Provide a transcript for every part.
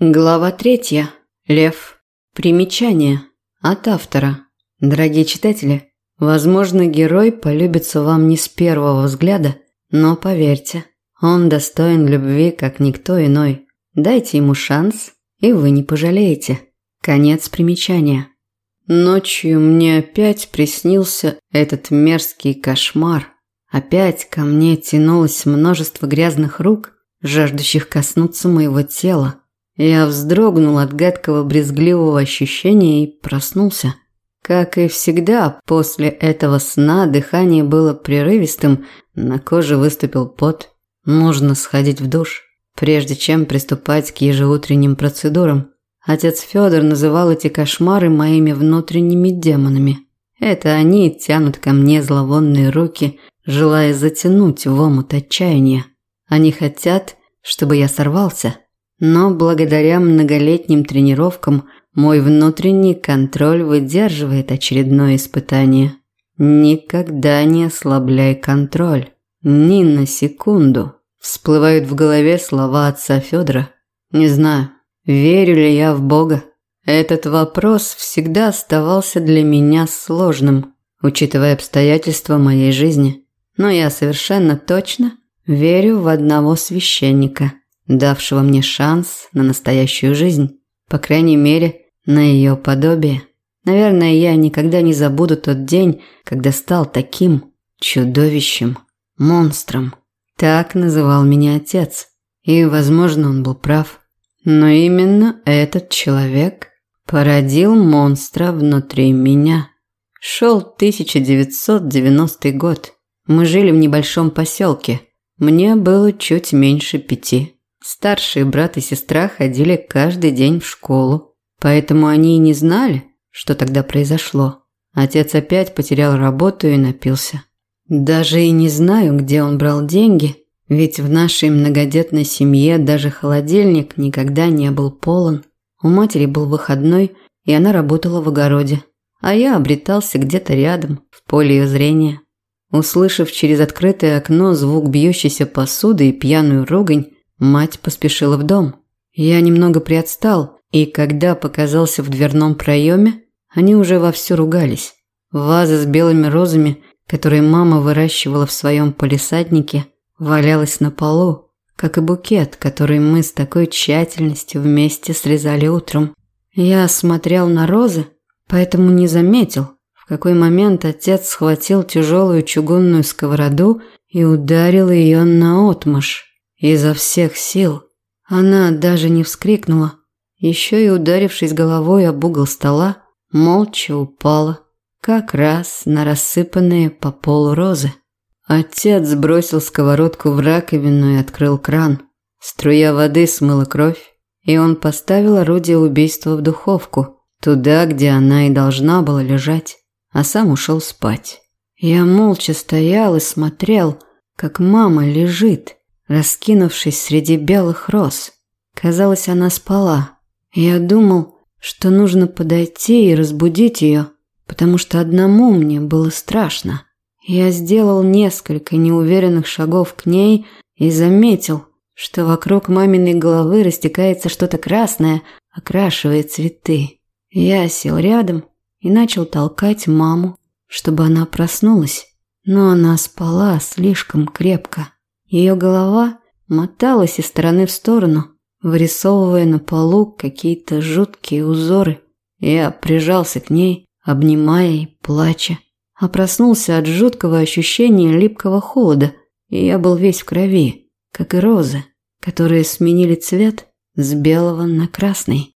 Глава третья. Лев. Примечание. От автора. Дорогие читатели, возможно, герой полюбится вам не с первого взгляда, но поверьте, он достоин любви, как никто иной. Дайте ему шанс, и вы не пожалеете. Конец примечания. Ночью мне опять приснился этот мерзкий кошмар. Опять ко мне тянулось множество грязных рук, жаждущих коснуться моего тела. Я вздрогнул от гадкого брезгливого ощущения и проснулся. Как и всегда, после этого сна дыхание было прерывистым, на коже выступил пот. Нужно сходить в душ, прежде чем приступать к ежеутренним процедурам. Отец Федор называл эти кошмары моими внутренними демонами. Это они тянут ко мне зловонные руки, желая затянуть в омут отчаяния. Они хотят, чтобы я сорвался – но благодаря многолетним тренировкам мой внутренний контроль выдерживает очередное испытание. Никогда не ослабляй контроль. Ни на секунду. Всплывают в голове слова отца Федора. Не знаю, верю ли я в Бога. Этот вопрос всегда оставался для меня сложным, учитывая обстоятельства моей жизни. Но я совершенно точно верю в одного священника – давшего мне шанс на настоящую жизнь, по крайней мере, на ее подобие. Наверное, я никогда не забуду тот день, когда стал таким чудовищем, монстром. Так называл меня отец. И, возможно, он был прав. Но именно этот человек породил монстра внутри меня. Шел 1990 год. Мы жили в небольшом поселке. Мне было чуть меньше пяти. Старший брат и сестра ходили каждый день в школу, поэтому они и не знали, что тогда произошло. Отец опять потерял работу и напился. Даже и не знаю, где он брал деньги, ведь в нашей многодетной семье даже холодильник никогда не был полон. У матери был выходной, и она работала в огороде, а я обретался где-то рядом, в поле ее зрения. Услышав через открытое окно звук бьющейся посуды и пьяную ругань, Мать поспешила в дом. Я немного приотстал, и когда показался в дверном проеме, они уже вовсю ругались. Ваза с белыми розами, которые мама выращивала в своем полисаднике, валялась на полу, как и букет, который мы с такой тщательностью вместе срезали утром. Я смотрел на розы, поэтому не заметил, в какой момент отец схватил тяжелую чугунную сковороду и ударил ее на отмашь. Изо всех сил. Она даже не вскрикнула. Еще и ударившись головой об угол стола, молча упала. Как раз на рассыпанные по полу розы. Отец бросил сковородку в раковину и открыл кран. Струя воды смыла кровь, и он поставил орудие убийства в духовку, туда, где она и должна была лежать, а сам ушел спать. Я молча стоял и смотрел, как мама лежит, раскинувшись среди белых роз. Казалось, она спала. Я думал, что нужно подойти и разбудить ее, потому что одному мне было страшно. Я сделал несколько неуверенных шагов к ней и заметил, что вокруг маминой головы растекается что-то красное, окрашивая цветы. Я сел рядом и начал толкать маму, чтобы она проснулась, но она спала слишком крепко. Ее голова моталась из стороны в сторону, вырисовывая на полу какие-то жуткие узоры. Я прижался к ней, обнимая и плача. А проснулся от жуткого ощущения липкого холода, и я был весь в крови, как и розы, которые сменили цвет с белого на красный.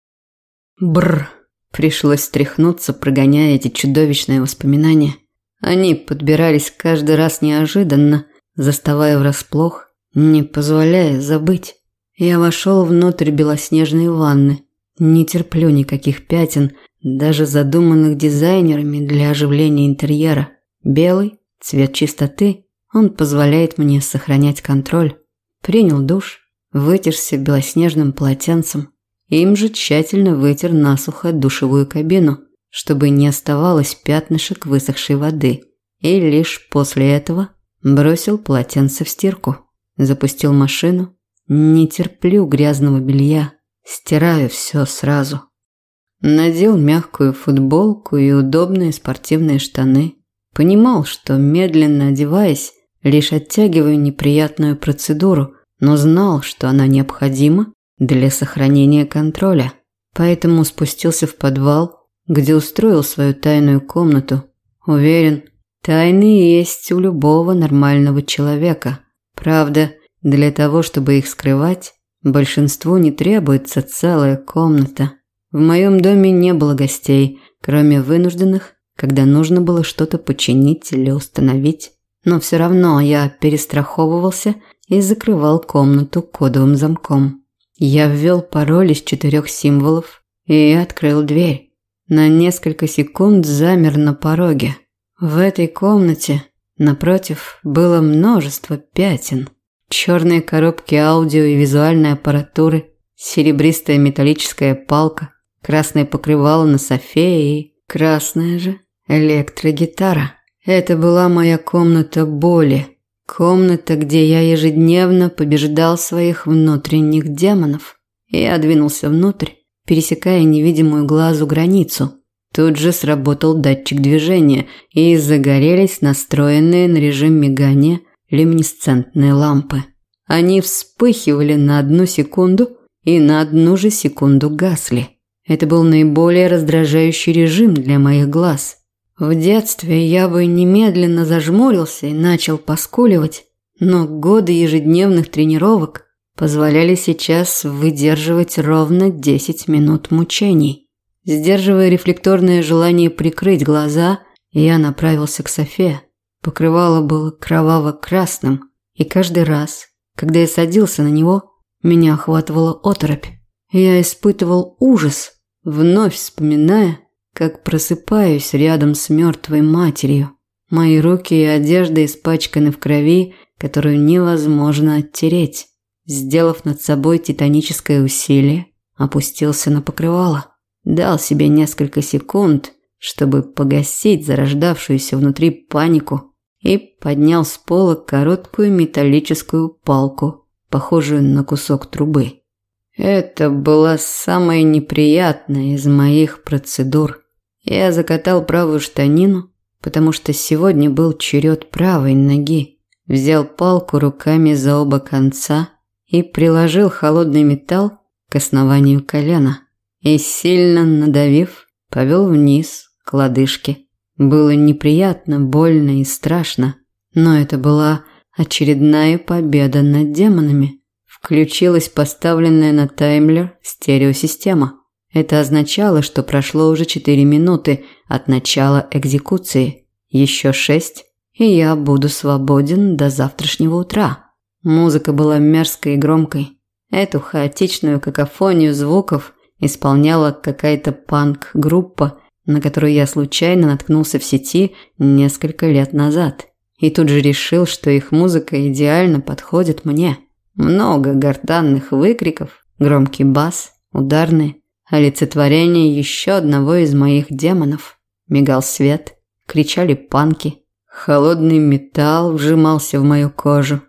Бр! Пришлось стряхнуться, прогоняя эти чудовищные воспоминания. Они подбирались каждый раз неожиданно, заставая врасплох, не позволяя забыть. Я вошел внутрь белоснежной ванны. Не терплю никаких пятен, даже задуманных дизайнерами для оживления интерьера. Белый – цвет чистоты, он позволяет мне сохранять контроль. Принял душ, вытерся белоснежным полотенцем. Им же тщательно вытер насухо душевую кабину, чтобы не оставалось пятнышек высохшей воды. И лишь после этого Бросил полотенце в стирку. Запустил машину. Не терплю грязного белья. стираю все сразу. Надел мягкую футболку и удобные спортивные штаны. Понимал, что медленно одеваясь, лишь оттягиваю неприятную процедуру, но знал, что она необходима для сохранения контроля. Поэтому спустился в подвал, где устроил свою тайную комнату. Уверен, тайны есть у любого нормального человека. Правда, для того, чтобы их скрывать, большинству не требуется целая комната. В моем доме не было гостей, кроме вынужденных, когда нужно было что-то починить или установить. Но все равно я перестраховывался и закрывал комнату кодовым замком. Я ввел пароль из четырех символов и открыл дверь. На несколько секунд замер на пороге. В этой комнате, напротив, было множество пятен. Черные коробки аудио и визуальной аппаратуры, серебристая металлическая палка, красное покрывало на софе и красная же электрогитара. Это была моя комната боли, комната, где я ежедневно побеждал своих внутренних демонов. Я двинулся внутрь, пересекая невидимую глазу границу. Тут же сработал датчик движения, и загорелись настроенные на режим мигания люминесцентные лампы. Они вспыхивали на одну секунду и на одну же секунду гасли. Это был наиболее раздражающий режим для моих глаз. В детстве я бы немедленно зажмурился и начал поскуливать, но годы ежедневных тренировок позволяли сейчас выдерживать ровно 10 минут мучений. Сдерживая рефлекторное желание прикрыть глаза, я направился к Софе. Покрывало было кроваво-красным, и каждый раз, когда я садился на него, меня охватывала оторопь. Я испытывал ужас, вновь вспоминая, как просыпаюсь рядом с мертвой матерью. Мои руки и одежда испачканы в крови, которую невозможно оттереть. Сделав над собой титаническое усилие, опустился на покрывало. Дал себе несколько секунд, чтобы погасить зарождавшуюся внутри панику, и поднял с пола короткую металлическую палку, похожую на кусок трубы. Это была самая неприятная из моих процедур. Я закатал правую штанину, потому что сегодня был черед правой ноги. Взял палку руками за оба конца и приложил холодный металл к основанию колена. И сильно надавив, повел вниз к лодыжке. Было неприятно, больно и страшно, но это была очередная победа над демонами включилась поставленная на таймлер стереосистема. Это означало, что прошло уже 4 минуты от начала экзекуции. Еще 6, и я буду свободен до завтрашнего утра. Музыка была мерзкой и громкой. Эту хаотичную какофонию звуков исполняла какая-то панк-группа, на которую я случайно наткнулся в сети несколько лет назад. И тут же решил, что их музыка идеально подходит мне. Много гортанных выкриков, громкий бас, ударные, олицетворение еще одного из моих демонов. Мигал свет, кричали панки. Холодный металл вжимался в мою кожу.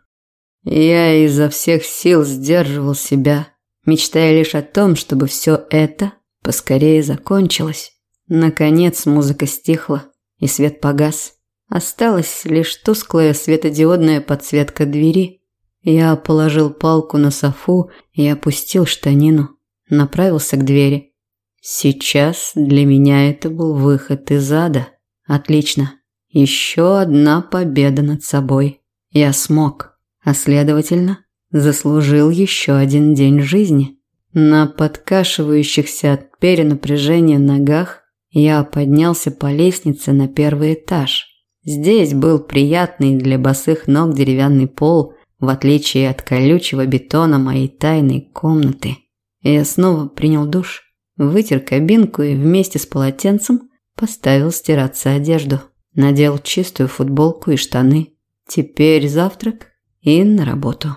Я изо всех сил сдерживал себя, мечтая лишь о том, чтобы все это поскорее закончилось. Наконец музыка стихла, и свет погас. Осталась лишь тусклая светодиодная подсветка двери – я положил палку на софу и опустил штанину. Направился к двери. Сейчас для меня это был выход из ада. Отлично. Еще одна победа над собой. Я смог. А следовательно, заслужил еще один день жизни. На подкашивающихся от перенапряжения ногах я поднялся по лестнице на первый этаж. Здесь был приятный для босых ног деревянный пол – в отличие от колючего бетона моей тайной комнаты. Я снова принял душ, вытер кабинку и вместе с полотенцем поставил стираться одежду. Надел чистую футболку и штаны. Теперь завтрак и на работу.